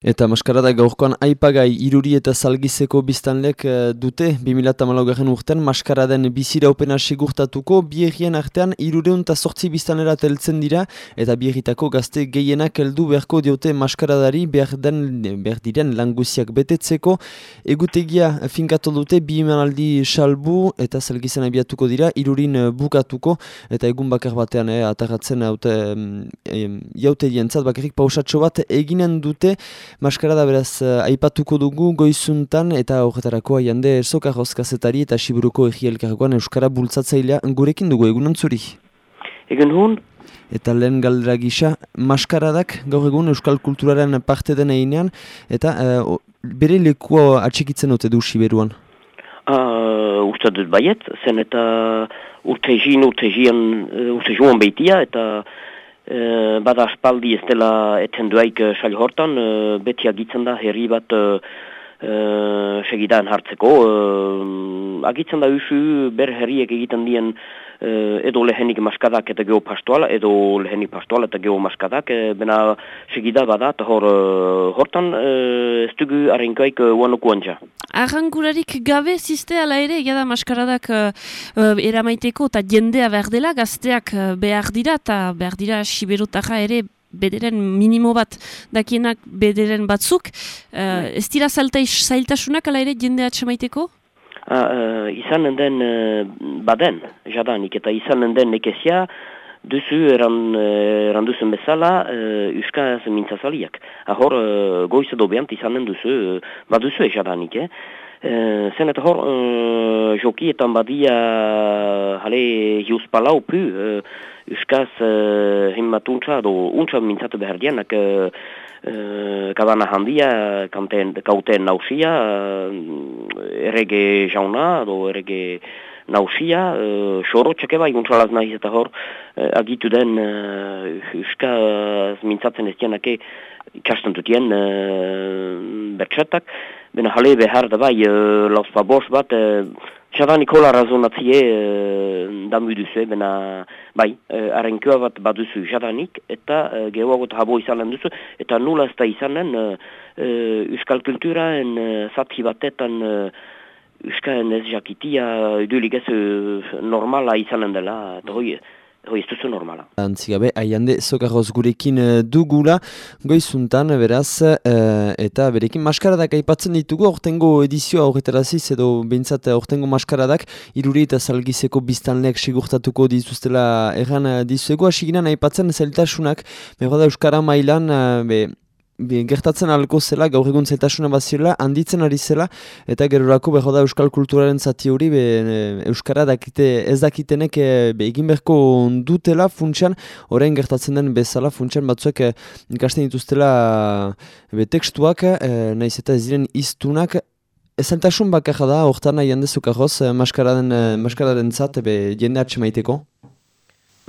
Eta maskarada gaurkoan aipagai iruri eta salgizeko biztanlek uh, dute 2008 garen urtean maskaraden bizira opena sigurtatuko biegien artean irureun eta sortzi biztanera teltzen dira eta bieritako gazte gehienak heldu beharko diote maskaradari behar, den, behar diren languziak betetzeko. Egutegia finkatu dute bi emanaldi salbu eta salgizen abiatuko dira irurin bukatuko. Eta egun bakar batean eh, atarratzen haute um, jaute dientzat bakarrik pausatxo bat eginen dute Maskarada beraz uh, aipatuko dugu goizuntan eta horretarako aiande soka kazetari eta siburuko egielkargoan Euskara bultzatzailea gurekin dugu egun zuri. Egun hon. Eta lehen galdera gisa, maskaradak gaur egun Euskal Kulturaren parte den einean eta uh, bere lekua atxikitzen dute du Siberuan? Uh, usta dut baiet, zen eta urte jin, urte jian, behitia eta Uh, bada aspaldi ez dela eten duaik uh, sail hortan, uh, beti agitzen da herri bat uh, segidan hartzeko. Uh, agitzen da usu ber herriek egiten dien edo lehenik maskadak eta geho pastoala, edo lehenik pastoala eta geho maskadak, uh, bena segida bada, eta hor, uh, hortan uh, ez dugu harinkoik uh, uanuko antza. Arrankurarik gabe ziste ala ere, da maskaradak uh, eramaiteko eta jendea behar dela, gazteak behar dira eta behar dira siberotara ere bederen minimo bat dakienak bederen batzuk. Uh, ez dira zailtasunak ala ere jendea atxamaiteko? Uh, izan den uh, baden, jadanik, eta izan den nekezia, duzu eran, uh, bezala uh, uskaz mintzazaliak. Ahor, uh, goiz edo behant izan den duzu, uh, baduzu jadanik, eh? Uh, zen eta hor, uh, jokietan badia hale hius palau pu, uh, uskaz uh, do untsa mintzatu behar dianak, uh, uh, kabana handia, kanten, kauten nausia, errege jauna, do errege nausia, uh, xoro txeke bai guntzalaz nahiz eta hor, uh, agitu den uh, mintzatzen ez dianake ikasten dutien uh, bertxetak, bena jale behar da bai, uh, lauspa bors bat, uh, Txadan ikola razonatzie uh, damu duzu, bena bai, uh, bat baduzu jadanik, eta uh, gehuagot habo izanen duzu, eta nula ez da izanen euskal kulturaen uh, zati batetan uh, euskal ez jakitia idulik ez normala izanen dela, eta hoi, Hoi, ez duzu normala. Antzigabe, aiande, zokarroz gurekin uh, dugula, goizuntan, beraz, uh, eta berekin maskaradak aipatzen ditugu, ortengo edizioa horretaraziz, edo behintzat ortengo maskaradak, iruri eta salgizeko biztanleak sigurtatuko dizuztela erran dizuegu, asiginan aipatzen zeltasunak, behar da Euskara mailan, be, gertatzen alko zela, gaur egun zeltasuna bat zirela, handitzen ari zela, eta gerorako beho da euskal kulturaren zati hori, be, euskara dakite, ez dakitenek e, be, egin berko dutela funtsan, orain gertatzen den bezala funtsan batzuek e, ikasten dituztela be, tekstuak, e, naiz eta ez diren iztunak, Zeltasun bakarra da, hortan nahi handezuk ahoz, maskararen, maskararen zat, jende hartxe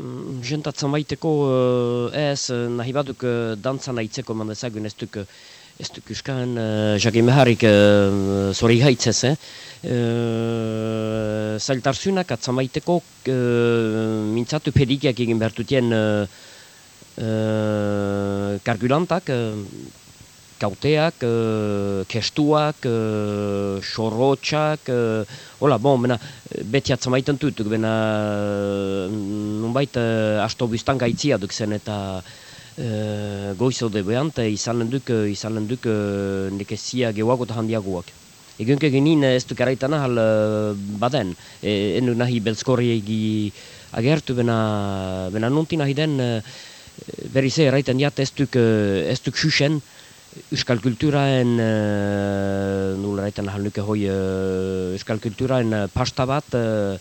maiteko? jentatzen maiteko uh, ez uh, nahi baduk uh, dantza nahitzeko man ezagun ez duk ez duk uskan uh, jage meharik uh, zori haitzez eh? uh, zailtarzunak atzan maiteko uh, mintzatu pedikiak egin behartutien uh, uh, kargulantak kauteak, uh, kestuak, uh, xorrotxak, uh, hola, bon, bena, beti atzamaiten dut, bena, nunbait, uh, asto biztan gaitzia duk zen, eta uh, goizo de behant, izanen duk, izanen duk, uh, nekezia gehuago eta handiagoak. Egunke genin ez duk araitana hal baden, e, enu nahi belzkorri egi agertu, bena, bena nunti nahi den, berriz eraiten jat ez duk, ez duk xuxen, Euskal kulturaen, uh, nula reiten ahal nuke hoi, uh, Euskal kulturaen uh, pasta bat, uh,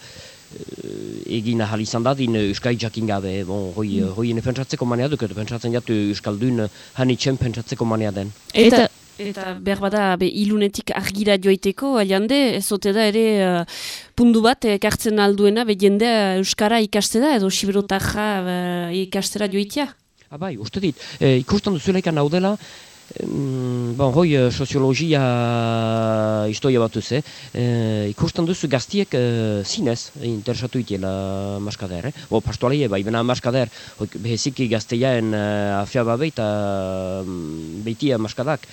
egin ahal izan dadin Euskal jakin gabe, bon, hoi, mm. hoi ene pentsatzeko manea duk, pentsatzen jatu Euskal dun hanitzen pentsatzeko manea den. Eta, eta behar bada be, ilunetik argira joiteko, aliande, ez ote da ere uh, pundu bat ekartzen alduena, be jendea Euskara ikaste da, edo Siberotaja uh, ikastera joitia? Abai, uste dit, e, ikusten duzulekan hau dela, bon, hoi uh, soziologia historia batuz, eh? Uh, ikusten duzu gaztiek uh, zinez interesatu itiela maskader, eh? Bo, pastoalie, bai, bena maskader, hoi beheziki gazteiaen uh, afia babe eta um, beitia maskadak.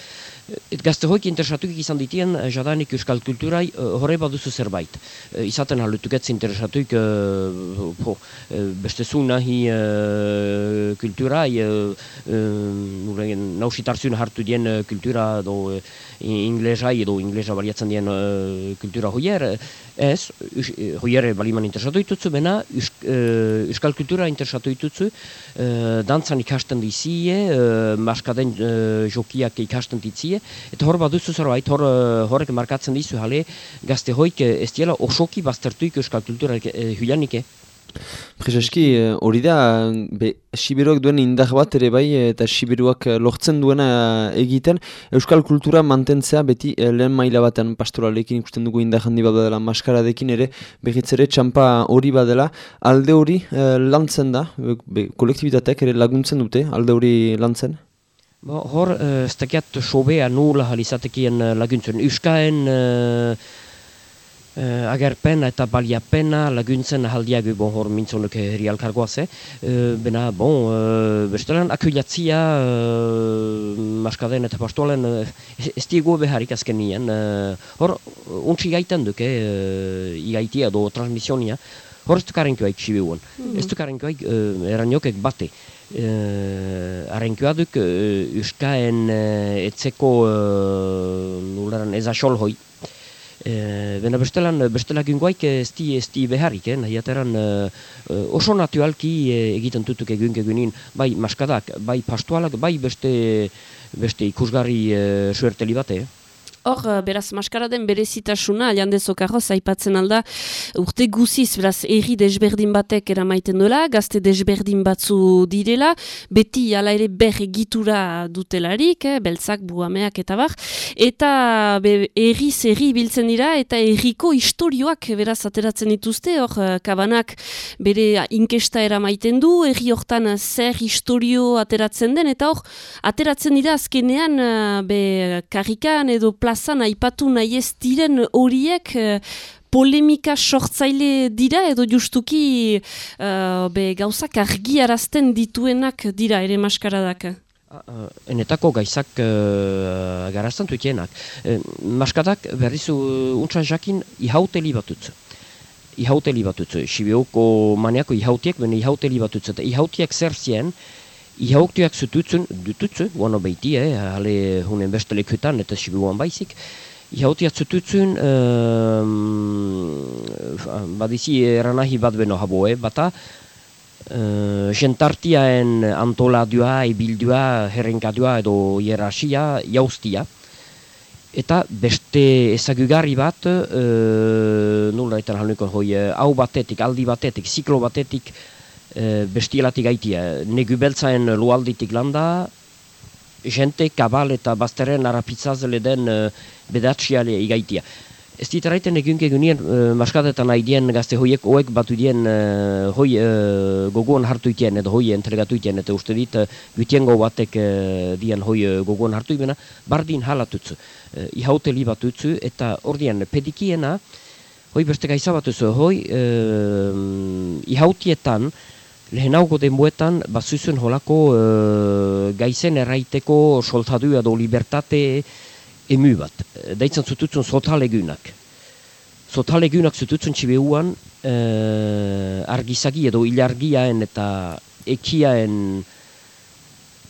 Gazte hoik interesatuik izan ditien, eh, jadanik euskal kulturai, uh, horre baduzu zerbait. Uh, izaten halutuketz interesatuik, uh, uh, beste zu nahi uh, kulturai, uh, uh, nausitartzun hartu dien uh, kultura do uh, inglesai edo inglesa baliatzen dien uh, kultura hoier, ez, hoier baliman interesatu ditutzu, bena euskal kultura interesatu ditutzu, uh, dantzan ikasten dizie, uh, maskaden uh, jokiak ikasten ditzie, eta hor bat duzu zerbait, hor, eh, horrek markatzen dizu jale, gazte hoik eh, ez diela osoki baztertuik euskal kultura e, huianik, Prezeski, hori da, be, Siberuak duen indar bat ere bai, eta Siberuak lortzen duena egiten, Euskal kultura mantentzea beti lehen maila batean pastoralekin ikusten dugu indar handi bat dela maskaradekin ere, behitz ere txampa hori badela, alde hori lantzen da, be, kolektibitateak ere laguntzen dute, alde hori lantzen? Bo, hor, uh, ez dakiat sobea nula halizatekien uh, laguntzen. Euskaen uh, uh, agerpena eta baliapena laguntzen haldiagu bon, hor mintzonuk herri alkargoaz. Uh, bena, bon, uh, bestelan akulatzia uh, maskaden eta pastoalen uh, ez diego beharik azken nien. Uh, hor, untsi gaiten duk, uh, igaitia do transmisionia. Hor ez dukarenkoaik sibiuan. Mm -hmm. Ez dukarenkoaik uh, eraniokek bate uh, arenkioa duk uh, uskaen uh, etzeko uh, nularan ez asol hoi. Uh, bena bestelan, bestela gingoaik ez di, ez di beharrik, eh? nahi ateran uh, oso natualki uh, egiten tutuk egun egunin, bai maskadak, bai pastualak, bai beste, beste ikusgarri uh, suerteli bate. Eh? Hor, eh, beraz, maskaraden berezitasuna, aliandezok arroz, aipatzen alda, urte guziz, beraz, erri desberdin batek eramaiten dola, gazte desberdin batzu direla, beti ala ere ber egitura dutelarik, eh, beltzak, buameak eta bar, eta erri zerri biltzen dira, eta erriko istorioak beraz ateratzen dituzte, hor, eh, kabanak bere inkesta eramaiten du, erri hortan zer historio ateratzen den, eta hor, ateratzen dira azkenean, eh, be, karrikan edo plazan, plazan aipatu nahi ez diren horiek uh, polemika sortzaile dira edo justuki uh, be, gauzak argiarazten dituenak dira ere maskaradak? Uh, enetako gaizak uh, garazten dutienak. Uh, maskadak berrizu uh, untsa jakin ihauteli batutzu. Ihauteli batutzu. Sibioko maniako ihautiek, bene ihauteli batutzu. Ihautiek zer zien, Ihauktiak zututzen, dututzu, guano behiti, eh, hale hunen beste lekutan, eta sibuan baizik. Ihauktiak zututzen, um, badizi eranahi bat beno habo, eh, bata, uh, jentartiaen antoladua, ebildua, herrenkadua edo hierarxia, jauztia. Eta beste ezagugarri bat, uh, nula eta haluneko hoi, hau batetik, aldi batetik, ziklo batetik, e, bestialatik gaitia. Negu beltzaen lualditik landa, jente, kabal eta bazteren arapitzazele den e, bedatxiale igaitia. Ez dit eraiten egun egunien e, maskadetan haidien gazte hoiek oek batu dien e, hoi e, gogoan hartu itien edo hoi entregatu itien eta uste dit e, gutiengo batek e, dien hoi e, gogoan hartu ibena bardin halatutzu, e, ihaute li batutzu eta ordian pedikiena hoi beste gaiza batuzu, hoi e, ihautietan lehen hauko denboetan, bazuzun holako uh, gaizen erraiteko soltadu edo libertate emu bat. Daitzen zututzen sotalegunak. Sotalegunak zututzen txibeuan uh, argizagi edo ilargiaen eta ekiaen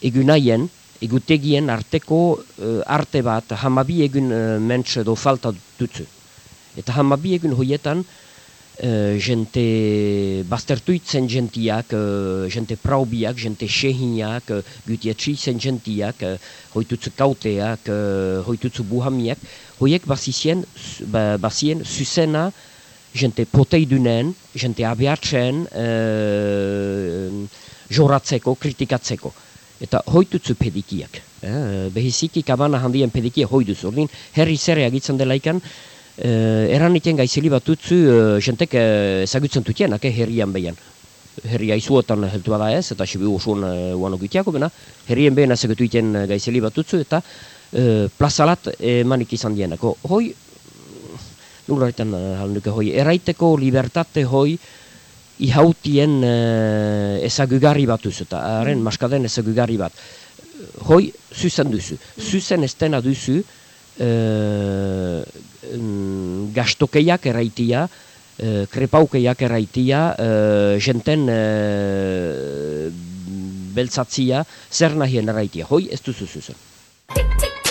egunaien, egutegien arteko uh, arte bat hamabi egun uh, mentxe edo falta dutzu. Eta hamabi egun hoietan, jente baztertuitzen jentiak, uh, jente praubiak, jente sehinak, uh, gutietxi zen jentiak, uh, hoitutzu kauteak, uh, hoitutzu buhamiak, hoiek bazizien, ba, bazien zuzena jente poteidunen, jente abiatzen uh, joratzeko, kritikatzeko. Eta hoitutzu pedikiak. Eh, behiziki kabana handien pedikia hoiduz. Ordin, herri zere agitzen delaikan, Uh, eran iten gaizeli bat utzu, uh, jentek uh, ezagutzen tutienak, eh, herrian behian. Herria izuotan heltu bada ez, eta sibi usuan uh, uano gutiako bena. Herrien behin ezagutu iten gaizeli bat utzu, eta e, plazalat emanik izan dienako. Hoi, nula erretan halnuke hoi, eraiteko libertate hoi, ihautien e, ezagugarri bat duzu, eta haren maskaden ezagugarri bat. Hoi, zuzen duzu. Zuzen ez dena duzu, gastokeiak eraitia, e, krepaukeiak eraitia, e, jenten e, beltzatzia, zer nahien eraitia. Hoi, ez duzu zuzen.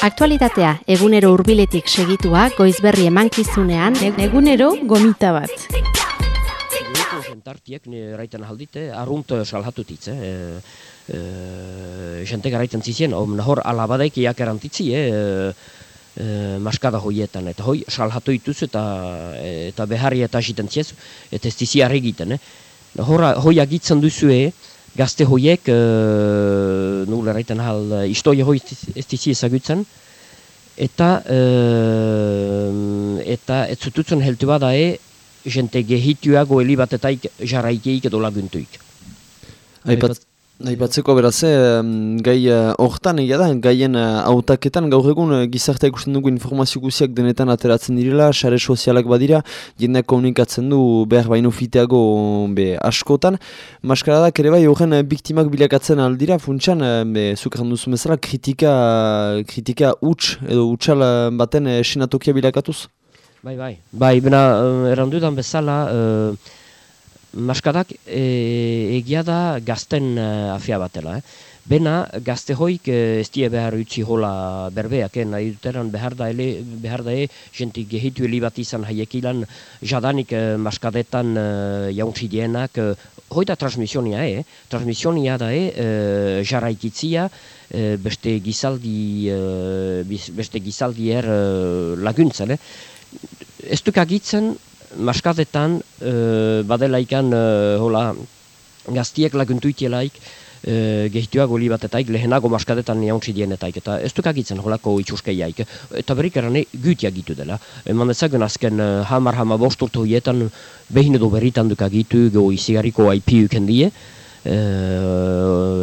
Aktualitatea egunero hurbiletik segitua goizberri emankizunean egunero gomita bat. Eguneko jentartiek raiten ahaldite, arrunt salhatutitz, eh? E, e, jente garaiten zizien, hor alabadaik iak erantitzi, eh? E, maskada hoietan, eta hoi salhatu ituz eta, eta beharri eta asiten ziez, eta ez dizi egiten. Eh? Hoi agitzen duzue, gazte hoiek, uh, nula erraiten hal, istoia hoi ez dizi ezagutzen, eta, uh, eta ez zututzen heltu bada e, jente gehituago heli batetaik jarraikeik edo laguntuik. Aipat, Aipatzeko beraz, gai uh, hortan egia da, gaien uh, autaketan gaur egun uh, gizartea ikusten dugu informazio guziak denetan ateratzen direla, sare sozialak badira, jendeak komunikatzen du behar baino fiteago be, askotan. Maskaradak ere bai horren uh, biktimak bilakatzen aldira, funtsan, uh, be, zukran duzu bezala, kritika, kritika huts edo hutsal baten uh, senatokia bilakatuz? Bai, bai, bai, bena uh, errandudan bezala, maskadak e, egia da gazten uh, afia batela. Eh? Bena gazte hoik e, ez die behar utzi hola berbeak, eh? nahi duteran behar da, ele, behar da e, jenti gehitu bat izan haiekilan jadanik uh, maskadetan uh, jauntzi dienak, uh, hoita transmisionia, eh? transmisionia da e, uh, jarraikitzia, beste gizaldi, uh, beste gizaldi er uh, laguntzen. Eh? Ez duk agitzen, maskadetan uh, badela ikan uh, hola gaztiek laguntuitielaik uh, gehituak oli batetaik lehenago maskadetan jauntzi dienetaik. Eta ez dukagitzen holako itxuskeiaik. Eta berrik erane gytia gitu dela. Eman ezagun azken uh, hamar hama bosturtu hietan behin edo berritan dukagitu go izigariko IP-uken die e,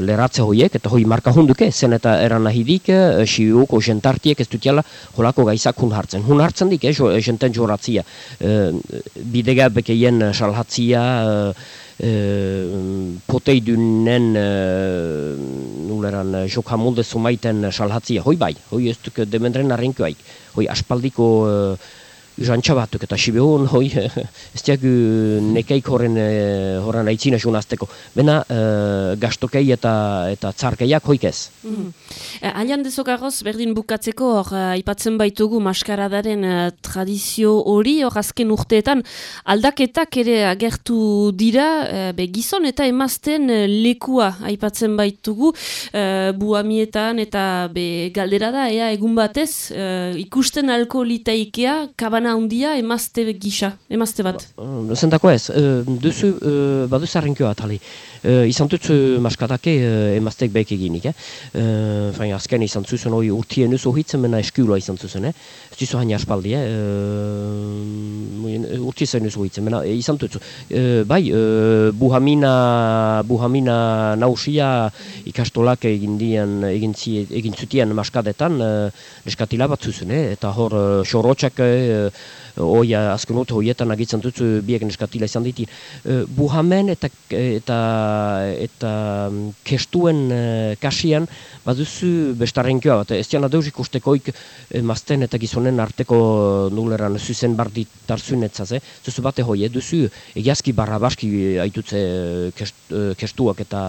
leratze hoiek, eta hoi marka hunduke, zen eta eran nahi dik, e, siuko jentartiek ez dutiala holako gaizak hun hartzen. Hun hartzen dik, eh, jenten joratzia. E, bidega bekeien salhatzia, e, poteidunen e, nuleran jokamulde zumaiten salhatzia. Hoi bai, hoi ez duk demendren arrenkoaik. Hoi aspaldiko Jantxa batuk eta Sibeon, hoi, ez diagu nekeik horren, eh, horren aitzina junazteko. Bena, e, gastokei eta, eta tzarkeiak hoik ez. Mm -hmm. Alian dezokaroz, berdin bukatzeko, hor, aipatzen baitugu maskaradaren tradizio hori, hor azken urteetan, aldaketak ere agertu dira, be, gizon eta emazten lekua aipatzen baitugu, e, buamietan eta be, galdera da, ea, egun batez, ikusten alkoholitaikea, kaban lana handia emazte gisa, emazte bat. Ba, uh, zentako ez, uh, duzu, uh, badu zarrenkioa tali. Uh, izan dut maskatake uh, emaztek behek eginik, eh? Uh, fain, azken izan zuzen hori urtien uzo hitzen mena eskiula izan zuzen, eh? Ez duzu hain aspaldi, eh? Uh, urtien zen uzo hitzen, mena izan dut. Uh, bai, uh, buhamina, buhamina nausia ikastolak egin, dian, egin, egin zutien maskadetan uh, neskatila bat zuzen, eh? Eta hor, xorotxak, uh, oia azken urte hoietan agitzen dut biek neskatila izan ditin. Uh, buhamen eta eta eta mm, kestuen uh, kasian baduzu bestarrenkioa bat. Ez dian adeus ikustekoik mazten eta gizonen arteko nuleran zuzen bardi tarzun etzaz, eh? Zuzu bate hoi, duzu egiazki barra baski aitutze kest, kestuak eta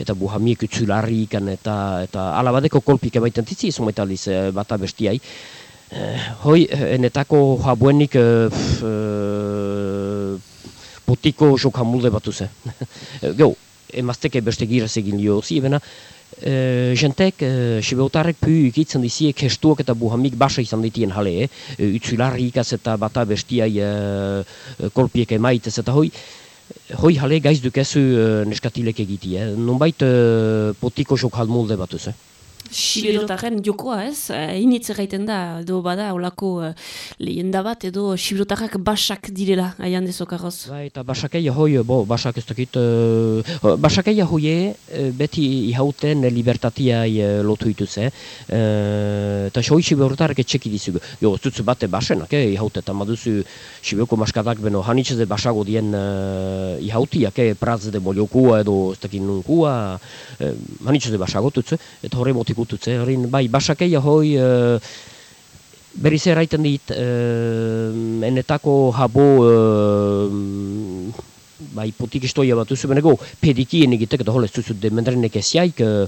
eta buhamiek utzularri ikan eta, eta alabadeko kolpik ebaiten titzi izumetaliz bata bestiai. Eh, hoi, enetako jabuenik eh, eh, potiko joka mulde batu ze. Gau, emazteke beste giraz egin lio zi, ebena, eh, jentek, eh, sibeotarek pu ikitzen diziek hestuak eta buhamik basa izan ditien jale, eh? Utsularri ikaz eta bata bestiai eh, kolpiek emaitez eta hoi, hoi jale gaiz dukezu eh, neskatilek egiti, eh? Nonbait eh, potiko joka mulde batu ze. Siberotaren jokoa ez, initz egiten da, edo bada, olako uh, lehenda bat, edo siberotarrak basak direla, aian dezokarroz. Ba, eta basakei hoi, bo, basak ez dakit, uh, basakei hoi beti ihauten libertatia lotu ituz, eh? Uh, eta hoi siberotarrak etxeki dizugu. Jo, ez dutzu bate basenak, eh, ihaute, eta maduzu siberoko maskadak beno, hanitz ez basago dien uh, ihautiak, eh, praz de boliokua edo ez dakit nunkua, uh, hanitz ez basago tutzu, eta horre ikututze, horin, bai, basakeia hoi, uh, berriz erraiten dit, uh, enetako habo, uh, bai, potik istoia bat duzu, benego, pedikien egitek, eta hol, ez duzu demendrenek esiaik, uh,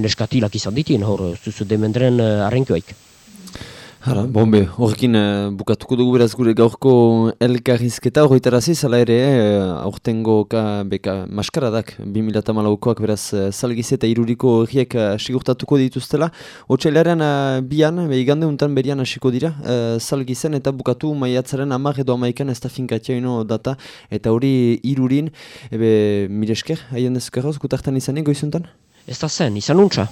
neskatilak izan ditien, hor, ez duzu demendren arrenkioaik. Hala, bombe, horrekin uh, bukatuko dugu beraz gure gaurko elkarrizketa horretarazi, zala ere, uh, aurtengo ka, beka, maskaradak, 2008koak beraz uh, salgiz eta iruriko horriek uh, sigurtatuko dituztela. Otsailaren uh, bian, be, igande untan berian hasiko dira, uh, salgizen eta bukatu maiatzaren amak edo amaikan ez da finkatioino data, eta hori irurin, ebe, miresker, haien dezkerroz, gutartan izanik goizuntan? Ez da zen, izan untsa.